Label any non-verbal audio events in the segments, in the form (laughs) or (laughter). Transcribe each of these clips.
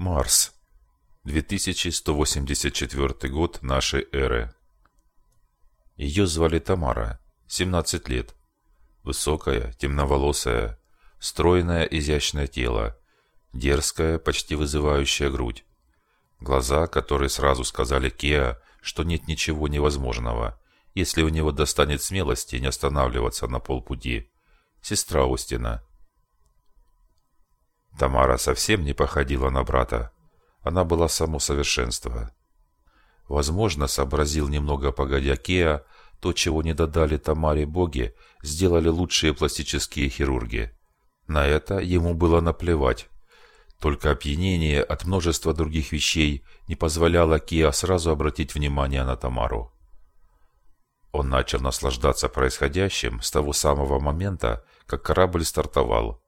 Марс. 2184 год нашей эры. Ее звали Тамара, 17 лет. Высокая, темноволосая, стройное, изящное тело, дерзкая, почти вызывающая грудь. Глаза, которые сразу сказали Кеа, что нет ничего невозможного, если у него достанет смелости не останавливаться на полпути. Сестра Остина. Тамара совсем не походила на брата. Она была само совершенство. Возможно, сообразил немного погодя Кеа, то, чего не додали Тамаре боги, сделали лучшие пластические хирурги. На это ему было наплевать. Только опьянение от множества других вещей не позволяло Киа сразу обратить внимание на Тамару. Он начал наслаждаться происходящим с того самого момента, как корабль стартовал.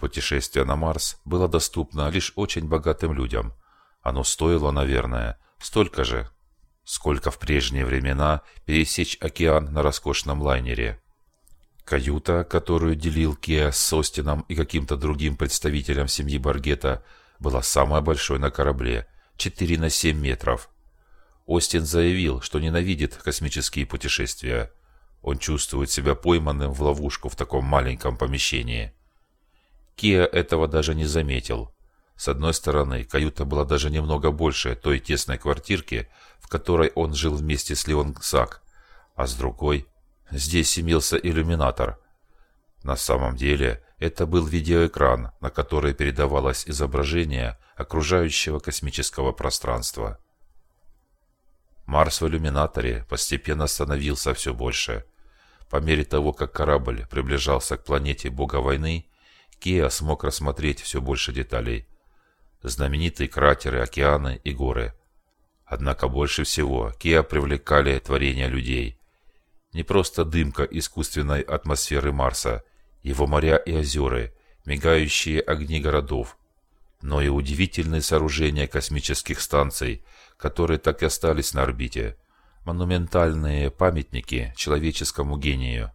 Путешествие на Марс было доступно лишь очень богатым людям. Оно стоило, наверное, столько же, сколько в прежние времена пересечь океан на роскошном лайнере. Каюта, которую делил Кеа с Остином и каким-то другим представителем семьи Баргета, была самой большой на корабле – 4 на 7 метров. Остин заявил, что ненавидит космические путешествия. Он чувствует себя пойманным в ловушку в таком маленьком помещении. Киа этого даже не заметил. С одной стороны, каюта была даже немного больше той тесной квартирки, в которой он жил вместе с Леон Сак, а с другой, здесь имелся иллюминатор. На самом деле, это был видеоэкран, на который передавалось изображение окружающего космического пространства. Марс в иллюминаторе постепенно становился все больше. По мере того, как корабль приближался к планете Бога войны, Кеа смог рассмотреть все больше деталей. Знаменитые кратеры, океаны и горы. Однако больше всего Кеа привлекали творения людей. Не просто дымка искусственной атмосферы Марса, его моря и озера, мигающие огни городов, но и удивительные сооружения космических станций, которые так и остались на орбите. Монументальные памятники человеческому гению.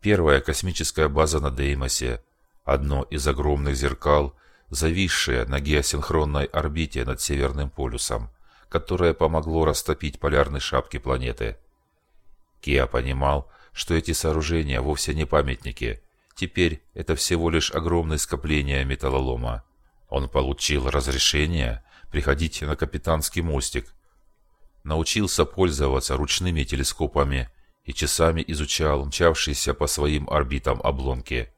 Первая космическая база на Деймосе, Одно из огромных зеркал, зависшее на геосинхронной орбите над Северным полюсом, которое помогло растопить полярные шапки планеты. Киа понимал, что эти сооружения вовсе не памятники. Теперь это всего лишь огромное скопление металлолома. Он получил разрешение приходить на капитанский мостик, научился пользоваться ручными телескопами и часами изучал мчавшиеся по своим орбитам обломки.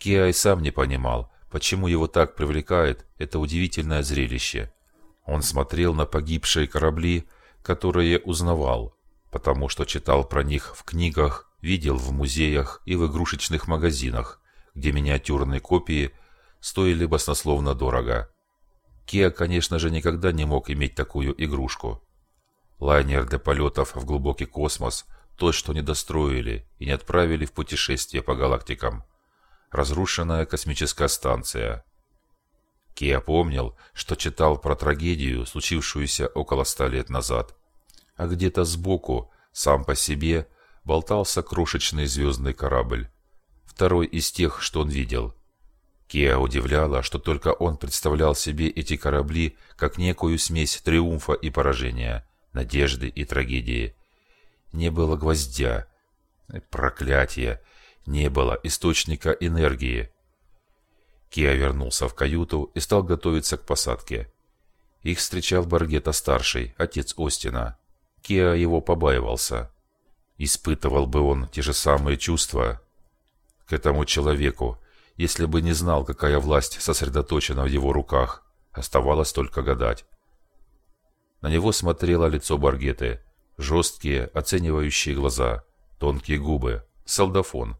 Киа и сам не понимал, почему его так привлекает это удивительное зрелище. Он смотрел на погибшие корабли, которые узнавал, потому что читал про них в книгах, видел в музеях и в игрушечных магазинах, где миниатюрные копии стоили баснословно дорого. Киа, конечно же, никогда не мог иметь такую игрушку. Лайнер для полетов в глубокий космос – то, что не достроили и не отправили в путешествие по галактикам разрушенная космическая станция. Киа помнил, что читал про трагедию, случившуюся около ста лет назад. А где-то сбоку, сам по себе, болтался крошечный звездный корабль. Второй из тех, что он видел. Киа удивляла, что только он представлял себе эти корабли как некую смесь триумфа и поражения, надежды и трагедии. Не было гвоздя. Проклятие! Не было источника энергии. Киа вернулся в каюту и стал готовиться к посадке. Их встречал Баргета-старший, отец Остина. Киа его побаивался. Испытывал бы он те же самые чувства к этому человеку, если бы не знал, какая власть сосредоточена в его руках. Оставалось только гадать. На него смотрело лицо Баргеты. Жесткие, оценивающие глаза, тонкие губы, солдафон –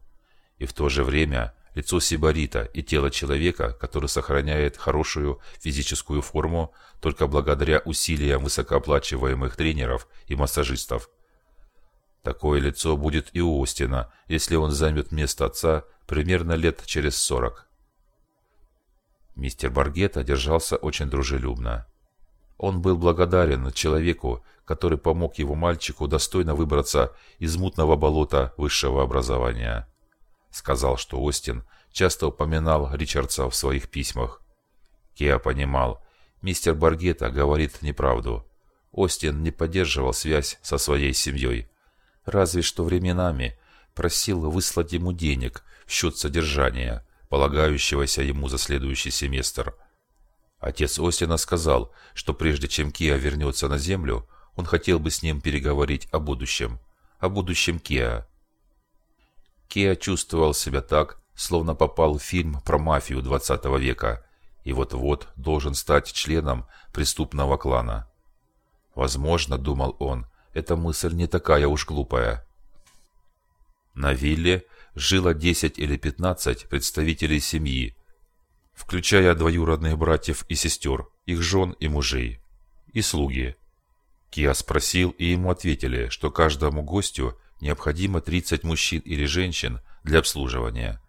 и в то же время лицо сибарита и тело человека, который сохраняет хорошую физическую форму только благодаря усилиям высокооплачиваемых тренеров и массажистов. Такое лицо будет и у Остина, если он займет место отца примерно лет через сорок. Мистер Баргета держался очень дружелюбно. Он был благодарен человеку, который помог его мальчику достойно выбраться из мутного болота высшего образования сказал, что Остин часто упоминал Ричардса в своих письмах. Кеа понимал, мистер Баргета говорит неправду. Остин не поддерживал связь со своей семьей. Разве что временами просил выслать ему денег в счет содержания, полагающегося ему за следующий семестр. Отец Остина сказал, что прежде чем Киа вернется на Землю, он хотел бы с ним переговорить о будущем. О будущем Киа. Киа чувствовал себя так, словно попал в фильм про мафию 20 века и вот-вот должен стать членом преступного клана. Возможно, думал он, эта мысль не такая уж глупая. На вилле жило 10 или 15 представителей семьи, включая двоюродных братьев и сестер, их жен и мужей, и слуги. Киа спросил, и ему ответили, что каждому гостю необходимо 30 мужчин или женщин для обслуживания.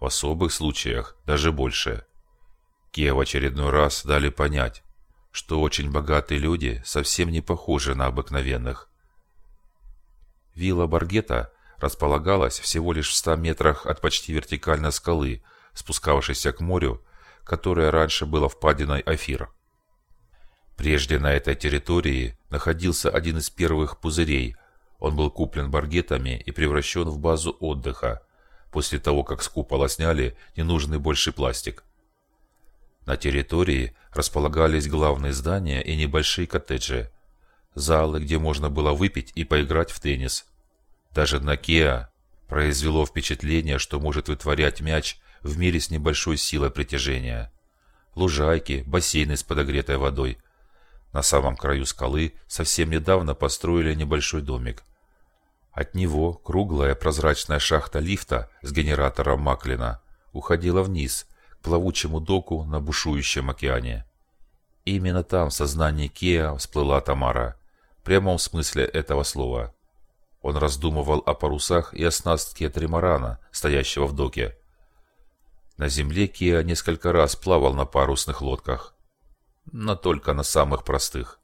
В особых случаях даже больше. Киа в очередной раз дали понять, что очень богатые люди совсем не похожи на обыкновенных. Вилла Баргета располагалась всего лишь в 100 метрах от почти вертикальной скалы, спускавшейся к морю, которое раньше было впадиной Афир. Прежде на этой территории находился один из первых пузырей. Он был куплен баргетами и превращен в базу отдыха, после того, как с купола сняли ненужный больше пластик. На территории располагались главные здания и небольшие коттеджи, залы, где можно было выпить и поиграть в теннис. Даже на Кеа произвело впечатление, что может вытворять мяч в мире с небольшой силой притяжения. Лужайки, бассейны с подогретой водой. На самом краю скалы совсем недавно построили небольшой домик. От него круглая прозрачная шахта лифта с генератором Маклина уходила вниз, к плавучему доку на бушующем океане. Именно там в сознании Кеа всплыла Тамара, в прямом смысле этого слова. Он раздумывал о парусах и оснастке тримарана, стоящего в доке, на земле Киа несколько раз плавал на парусных лодках, но только на самых простых.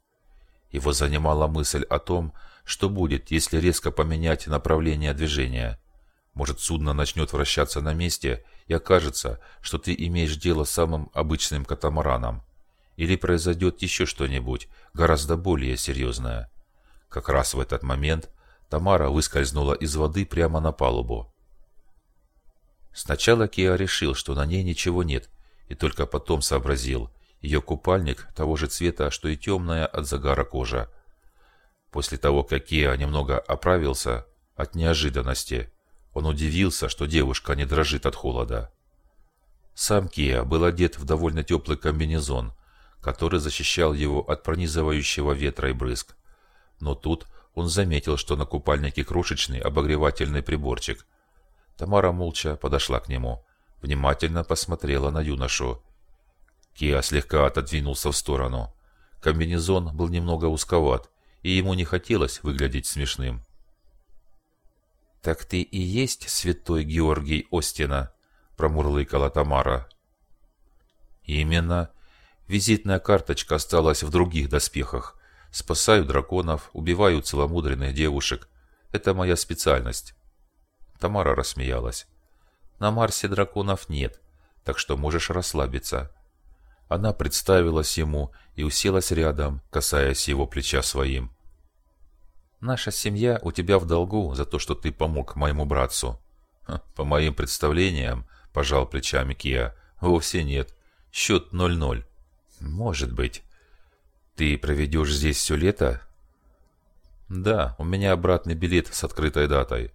Его занимала мысль о том, что будет, если резко поменять направление движения. Может, судно начнет вращаться на месте и окажется, что ты имеешь дело с самым обычным катамараном. Или произойдет еще что-нибудь гораздо более серьезное. Как раз в этот момент Тамара выскользнула из воды прямо на палубу. Сначала Киа решил, что на ней ничего нет, и только потом сообразил. Ее купальник того же цвета, что и темная от загара кожа. После того, как Киа немного оправился от неожиданности, он удивился, что девушка не дрожит от холода. Сам Киа был одет в довольно теплый комбинезон, который защищал его от пронизывающего ветра и брызг. Но тут он заметил, что на купальнике крошечный обогревательный приборчик – Тамара молча подошла к нему, внимательно посмотрела на юношу. Киа слегка отодвинулся в сторону. Комбинезон был немного узковат, и ему не хотелось выглядеть смешным. «Так ты и есть святой Георгий Остина?» – промурлыкала Тамара. «Именно. Визитная карточка осталась в других доспехах. Спасаю драконов, убиваю целомудренных девушек. Это моя специальность». Тамара рассмеялась. «На Марсе драконов нет, так что можешь расслабиться». Она представилась ему и уселась рядом, касаясь его плеча своим. «Наша семья у тебя в долгу за то, что ты помог моему братцу». «По моим представлениям», – пожал плечами Киа, – «вовсе нет. Счет 0-0». «Может быть. Ты проведешь здесь все лето?» «Да, у меня обратный билет с открытой датой.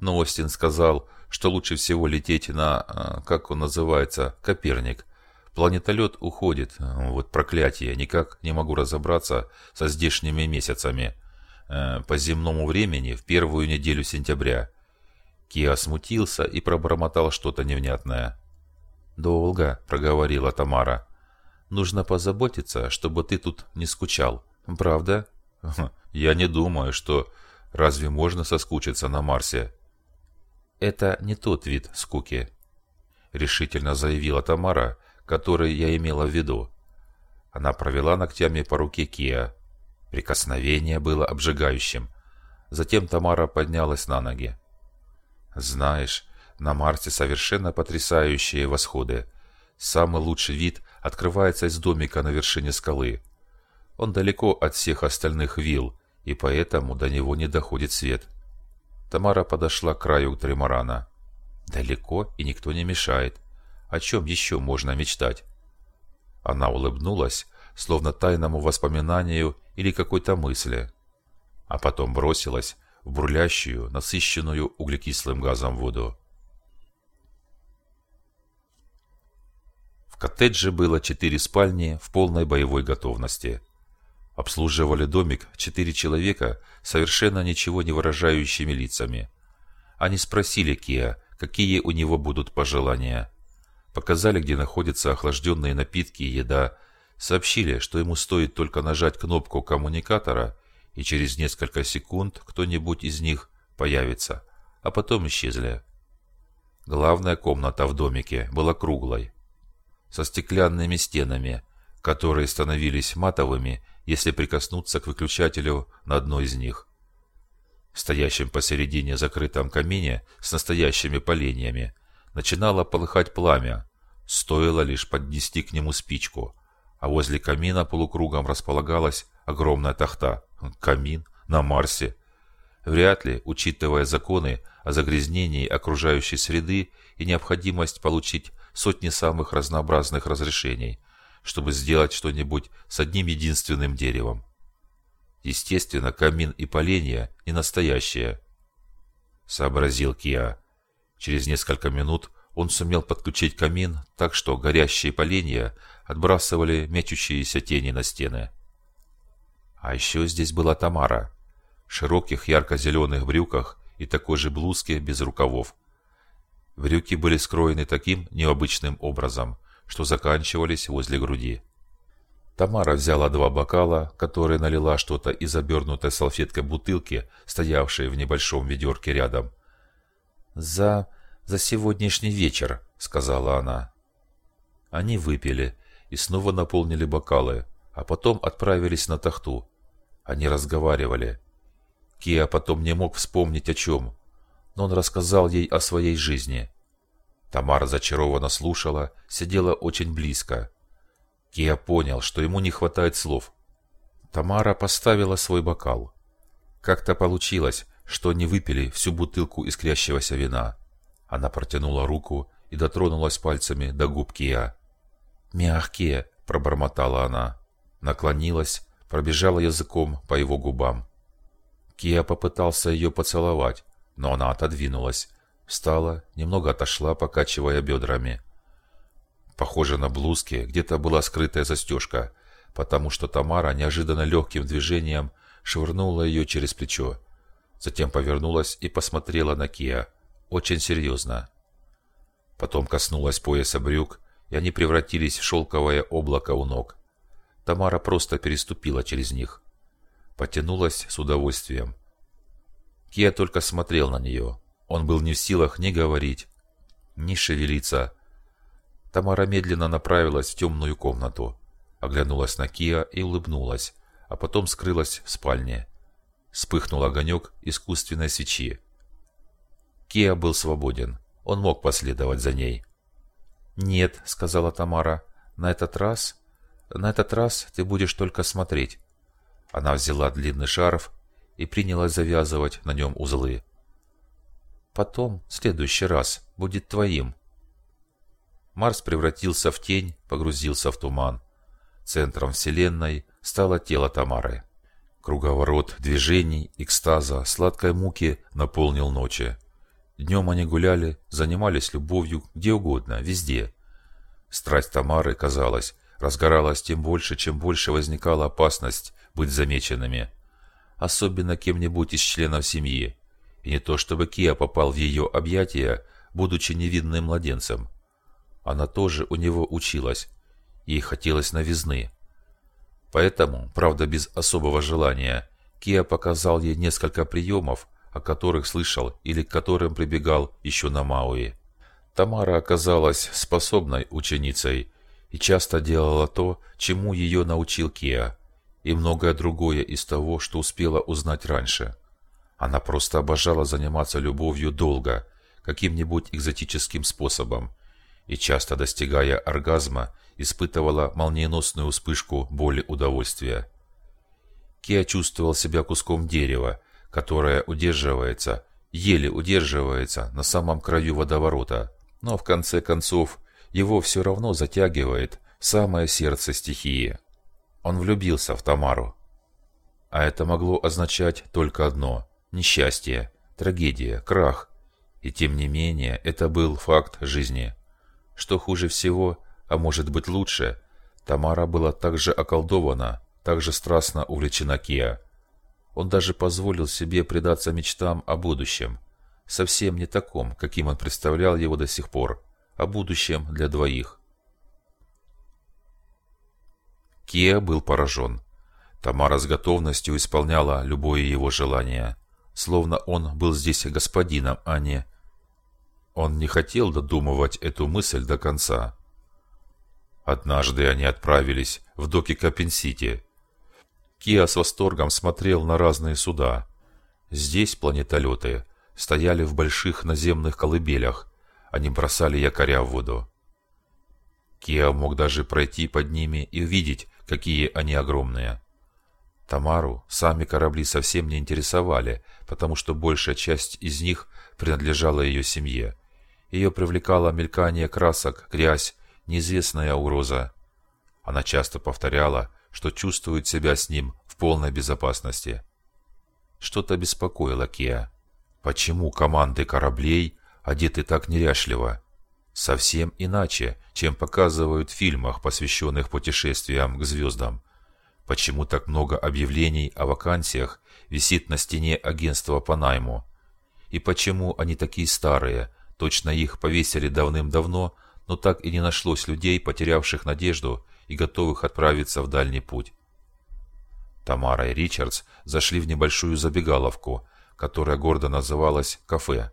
Но Остин сказал, что лучше всего лететь на, а, как он называется, Коперник. Планетолет уходит. Вот проклятие, никак не могу разобраться со здешними месяцами. Э, по земному времени в первую неделю сентября. Киа смутился и пробормотал что-то невнятное. «Долго», — проговорила Тамара. «Нужно позаботиться, чтобы ты тут не скучал. Правда?» (laughs) «Я не думаю, что... Разве можно соскучиться на Марсе?» Это не тот вид скуки, решительно заявила Тамара, который я имела в виду. Она провела ногтями по руке Киа. Прикосновение было обжигающим. Затем Тамара поднялась на ноги. «Знаешь, на Марсе совершенно потрясающие восходы. Самый лучший вид открывается из домика на вершине скалы. Он далеко от всех остальных вилл, и поэтому до него не доходит свет. Тамара подошла к краю тримарана. Далеко, и никто не мешает. О чем еще можно мечтать? Она улыбнулась, словно тайному воспоминанию или какой-то мысли, а потом бросилась в бурлящую, насыщенную углекислым газом воду. В коттедже было четыре спальни в полной боевой готовности. Обслуживали домик четыре человека, совершенно ничего не выражающими лицами. Они спросили Киа, какие у него будут пожелания. Показали, где находятся охлажденные напитки и еда, сообщили, что ему стоит только нажать кнопку коммуникатора, и через несколько секунд кто-нибудь из них появится, а потом исчезли. Главная комната в домике была круглой, со стеклянными стенами, которые становились матовыми, если прикоснуться к выключателю на одной из них. В стоящем посередине закрытом камине с настоящими поленьями начинало полыхать пламя, стоило лишь поднести к нему спичку – а возле камина полукругом располагалась огромная тахта. Камин на Марсе. Вряд ли, учитывая законы о загрязнении окружающей среды и необходимость получить сотни самых разнообразных разрешений, чтобы сделать что-нибудь с одним единственным деревом. Естественно, камин и поленья не настоящие, сообразил Киа. Через несколько минут он сумел подключить камин так, что горящие поленья отбрасывали мечущиеся тени на стены. А еще здесь была Тамара. В широких ярко-зеленых брюках и такой же блузке без рукавов. Брюки были скроены таким необычным образом, что заканчивались возле груди. Тамара взяла два бокала, которые налила что-то из обернутой салфеткой бутылки, стоявшей в небольшом ведерке рядом. «За... за сегодняшний вечер», — сказала она. Они выпили, и снова наполнили бокалы, а потом отправились на тахту. Они разговаривали. Киа потом не мог вспомнить о чем, но он рассказал ей о своей жизни. Тамара зачарованно слушала, сидела очень близко. Киа понял, что ему не хватает слов. Тамара поставила свой бокал. Как-то получилось, что они выпили всю бутылку искрящегося вина. Она протянула руку и дотронулась пальцами до губ Киа. «Мягкие», — пробормотала она. Наклонилась, пробежала языком по его губам. Кия попытался ее поцеловать, но она отодвинулась. Встала, немного отошла, покачивая бедрами. Похоже на блузке, где-то была скрытая застежка, потому что Тамара неожиданно легким движением швырнула ее через плечо. Затем повернулась и посмотрела на Кия. Очень серьезно. Потом коснулась пояса брюк и они превратились в шелковое облако у ног. Тамара просто переступила через них. Потянулась с удовольствием. Кия только смотрел на нее. Он был не в силах ни говорить, ни шевелиться. Тамара медленно направилась в темную комнату, оглянулась на Кия и улыбнулась, а потом скрылась в спальне. Вспыхнул огонек искусственной свечи. Кия был свободен. Он мог последовать за ней. «Нет», — сказала Тамара, — «на этот раз... На этот раз ты будешь только смотреть». Она взяла длинный шарф и принялась завязывать на нем узлы. «Потом, в следующий раз, будет твоим». Марс превратился в тень, погрузился в туман. Центром Вселенной стало тело Тамары. Круговорот движений, экстаза, сладкой муки наполнил ночи. Днем они гуляли, занимались любовью где угодно, везде. Страсть Тамары, казалось, разгоралась тем больше, чем больше возникала опасность быть замеченными. Особенно кем-нибудь из членов семьи. И не то чтобы Кия попал в ее объятия, будучи невинным младенцем. Она тоже у него училась. Ей хотелось новизны. Поэтому, правда без особого желания, Кия показал ей несколько приемов, о которых слышал или к которым прибегал еще на Мауи. Тамара оказалась способной ученицей и часто делала то, чему ее научил Киа, и многое другое из того, что успела узнать раньше. Она просто обожала заниматься любовью долго, каким-нибудь экзотическим способом, и часто достигая оргазма, испытывала молниеносную вспышку боли удовольствия. Киа чувствовал себя куском дерева, которое удерживается, еле удерживается на самом краю водоворота, но в конце концов его все равно затягивает самое сердце стихии. Он влюбился в Тамару. А это могло означать только одно – несчастье, трагедия, крах. И тем не менее, это был факт жизни. Что хуже всего, а может быть лучше, Тамара была также околдована, также страстно увлечена Киа. Он даже позволил себе предаться мечтам о будущем. Совсем не таком, каким он представлял его до сих пор. О будущем для двоих. Киа был поражен. Тамара с готовностью исполняла любое его желание. Словно он был здесь господином, а не... Он не хотел додумывать эту мысль до конца. Однажды они отправились в доки Капенсити. Киа с восторгом смотрел на разные суда. Здесь планетолеты стояли в больших наземных колыбелях. Они бросали якоря в воду. Киа мог даже пройти под ними и увидеть, какие они огромные. Тамару сами корабли совсем не интересовали, потому что большая часть из них принадлежала ее семье. Ее привлекало мелькание красок, грязь, неизвестная угроза. Она часто повторяла, что чувствует себя с ним в полной безопасности. Что-то беспокоило Кеа. Почему команды кораблей одеты так неряшливо? Совсем иначе, чем показывают в фильмах, посвященных путешествиям к звездам. Почему так много объявлений о вакансиях висит на стене агентства по найму? И почему они такие старые, точно их повесили давным-давно, но так и не нашлось людей, потерявших надежду и готовых отправиться в дальний путь. Тамара и Ричардс зашли в небольшую забегаловку, которая гордо называлась «кафе».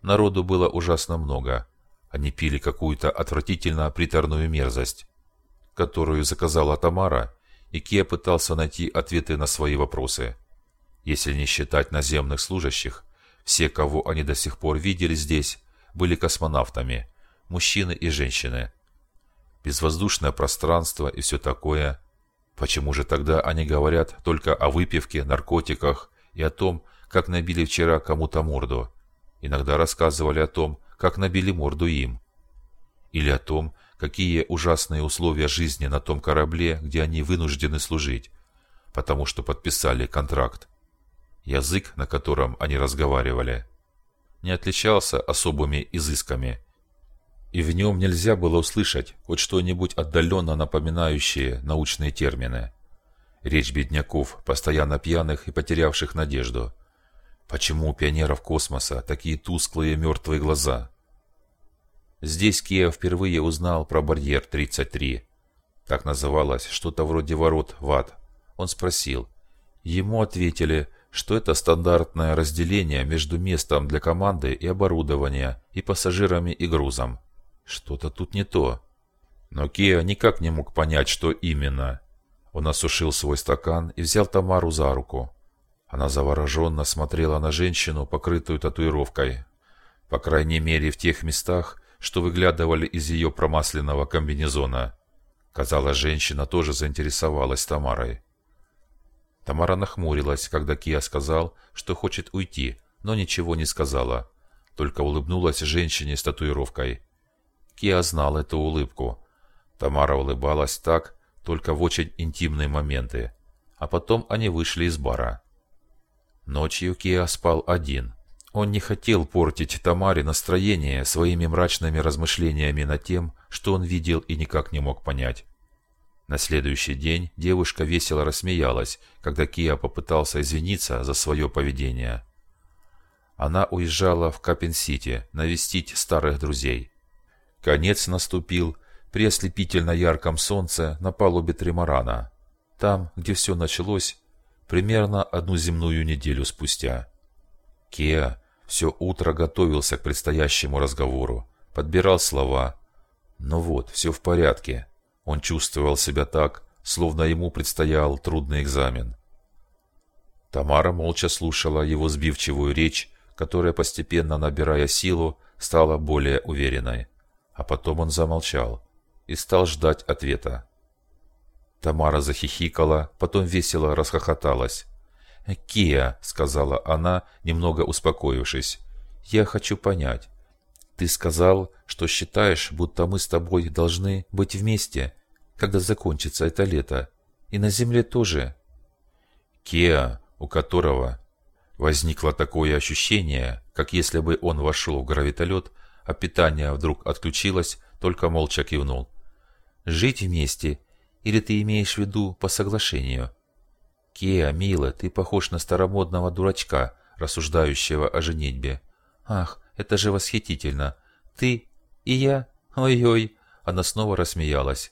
Народу было ужасно много. Они пили какую-то отвратительно приторную мерзость, которую заказала Тамара, и Кия пытался найти ответы на свои вопросы. Если не считать наземных служащих, все, кого они до сих пор видели здесь, были космонавтами – мужчины и женщины. Безвоздушное пространство и все такое. Почему же тогда они говорят только о выпивке, наркотиках и о том, как набили вчера кому-то морду? Иногда рассказывали о том, как набили морду им. Или о том, какие ужасные условия жизни на том корабле, где они вынуждены служить, потому что подписали контракт. Язык, на котором они разговаривали, не отличался особыми изысками – и в нем нельзя было услышать хоть что-нибудь отдаленно напоминающее научные термины. Речь бедняков, постоянно пьяных и потерявших надежду. Почему у пионеров космоса такие тусклые мертвые глаза? Здесь Киа впервые узнал про барьер 33. Так называлось что-то вроде ворот в ад. Он спросил. Ему ответили, что это стандартное разделение между местом для команды и оборудования и пассажирами и грузом. Что-то тут не то. Но Кеа никак не мог понять, что именно. Он осушил свой стакан и взял Тамару за руку. Она завороженно смотрела на женщину, покрытую татуировкой. По крайней мере, в тех местах, что выглядывали из ее промасленного комбинезона. Казалось, женщина тоже заинтересовалась Тамарой. Тамара нахмурилась, когда Кия сказал, что хочет уйти, но ничего не сказала. Только улыбнулась женщине с татуировкой. Киа знал эту улыбку. Тамара улыбалась так, только в очень интимные моменты. А потом они вышли из бара. Ночью Киа спал один. Он не хотел портить Тамаре настроение своими мрачными размышлениями над тем, что он видел и никак не мог понять. На следующий день девушка весело рассмеялась, когда Киа попытался извиниться за свое поведение. Она уезжала в Капен-Сити навестить старых друзей. Конец наступил при ослепительно ярком солнце на палубе Тримарана, там, где все началось, примерно одну земную неделю спустя. Кеа все утро готовился к предстоящему разговору, подбирал слова. Но вот, все в порядке. Он чувствовал себя так, словно ему предстоял трудный экзамен. Тамара молча слушала его сбивчивую речь, которая, постепенно набирая силу, стала более уверенной. А потом он замолчал. и стал ждать ответа. Тамара захихикала, потом весело расхохоталась. «Кия», — сказала она, немного успокоившись, — «я хочу понять. Ты сказал, что считаешь, будто мы с тобой должны быть вместе, когда закончится это лето, и на земле тоже». Кия, у которого возникло такое ощущение, как если бы он вошел в гравитолет, а питание вдруг отключилось, только молча кивнул. «Жить вместе или ты имеешь в виду по соглашению? Кеа, мила, ты похож на старомодного дурачка, рассуждающего о женитьбе. Ах, это же восхитительно. Ты и я? Ой-ой. Она снова рассмеялась.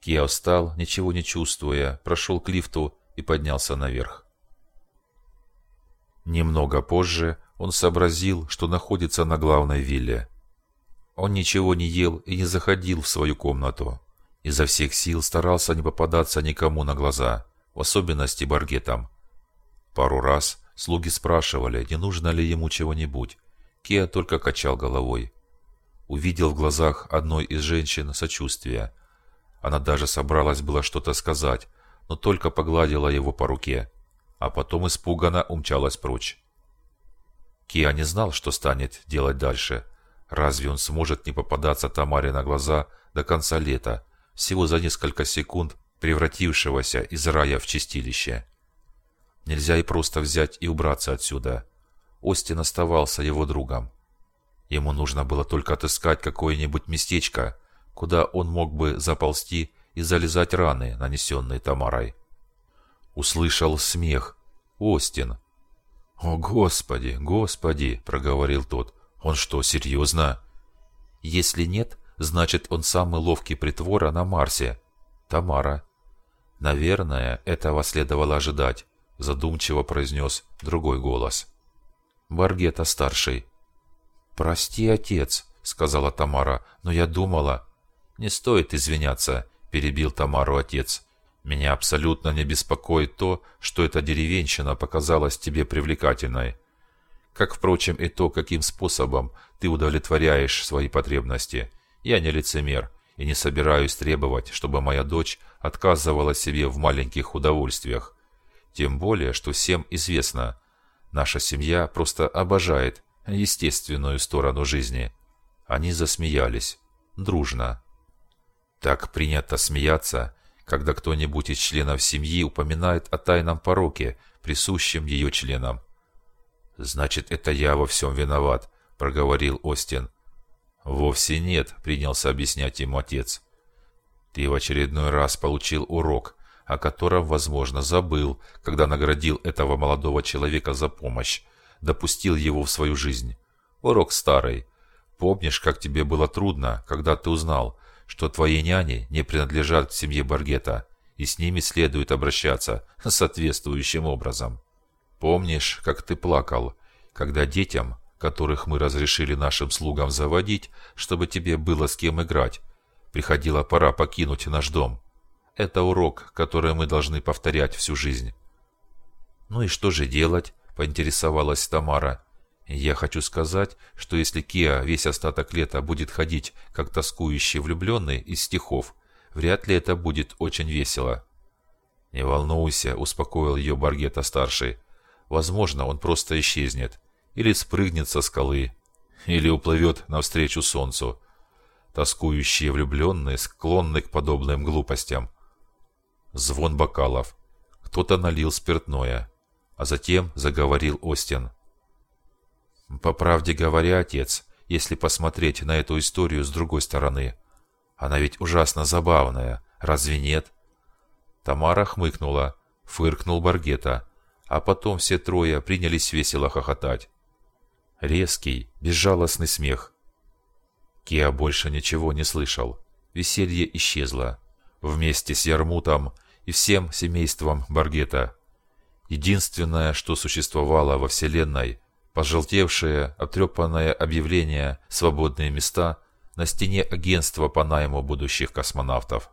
Кеа встал, ничего не чувствуя, прошел к лифту и поднялся наверх. Немного позже он сообразил, что находится на главной вилле. Он ничего не ел и не заходил в свою комнату. Изо всех сил старался не попадаться никому на глаза, в особенности баргетам. Пару раз слуги спрашивали, не нужно ли ему чего-нибудь. Кеа только качал головой. Увидел в глазах одной из женщин сочувствие. Она даже собралась было что-то сказать, но только погладила его по руке, а потом испуганно умчалась прочь. Киа не знал, что станет делать дальше. Разве он сможет не попадаться Тамаре на глаза до конца лета, всего за несколько секунд превратившегося из рая в чистилище. Нельзя и просто взять и убраться отсюда. Остин оставался его другом. Ему нужно было только отыскать какое-нибудь местечко, куда он мог бы заползти и залезать раны, нанесенные Тамарой. Услышал смех. Остин. «О, Господи, Господи!» – проговорил тот. «Он что, серьезно?» «Если нет, Значит, он самый ловкий притвора на Марсе. Тамара. Наверное, этого следовало ожидать, задумчиво произнес другой голос. Баргета старший. Прости, отец, сказала Тамара, но я думала... Не стоит извиняться, перебил Тамару отец. Меня абсолютно не беспокоит то, что эта деревенщина показалась тебе привлекательной. Как, впрочем, и то, каким способом ты удовлетворяешь свои потребности. Я не лицемер и не собираюсь требовать, чтобы моя дочь отказывала себе в маленьких удовольствиях. Тем более, что всем известно, наша семья просто обожает естественную сторону жизни. Они засмеялись. Дружно. Так принято смеяться, когда кто-нибудь из членов семьи упоминает о тайном пороке, присущем ее членам. «Значит, это я во всем виноват», — проговорил Остин. «Вовсе нет», — принялся объяснять ему отец. «Ты в очередной раз получил урок, о котором, возможно, забыл, когда наградил этого молодого человека за помощь, допустил его в свою жизнь. Урок старый. Помнишь, как тебе было трудно, когда ты узнал, что твои няни не принадлежат к семье Баргета, и с ними следует обращаться (laughs) соответствующим образом? Помнишь, как ты плакал, когда детям, которых мы разрешили нашим слугам заводить, чтобы тебе было с кем играть. Приходила пора покинуть наш дом. Это урок, который мы должны повторять всю жизнь. Ну и что же делать? Поинтересовалась Тамара. Я хочу сказать, что если Киа весь остаток лета будет ходить, как тоскующий влюбленный из стихов, вряд ли это будет очень весело. «Не волнуйся», — успокоил ее Баргета-старший. «Возможно, он просто исчезнет или спрыгнет со скалы, или уплывет навстречу солнцу. Тоскующие влюбленные, склонны к подобным глупостям. Звон бокалов. Кто-то налил спиртное, а затем заговорил Остин. По правде говоря, отец, если посмотреть на эту историю с другой стороны, она ведь ужасно забавная, разве нет? Тамара хмыкнула, фыркнул Баргета, а потом все трое принялись весело хохотать. Резкий, безжалостный смех. Киа больше ничего не слышал. Веселье исчезло. Вместе с Ярмутом и всем семейством Баргета. Единственное, что существовало во Вселенной, пожелтевшее, обтрепанное объявление «Свободные места» на стене агентства по найму будущих космонавтов.